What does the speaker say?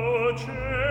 voce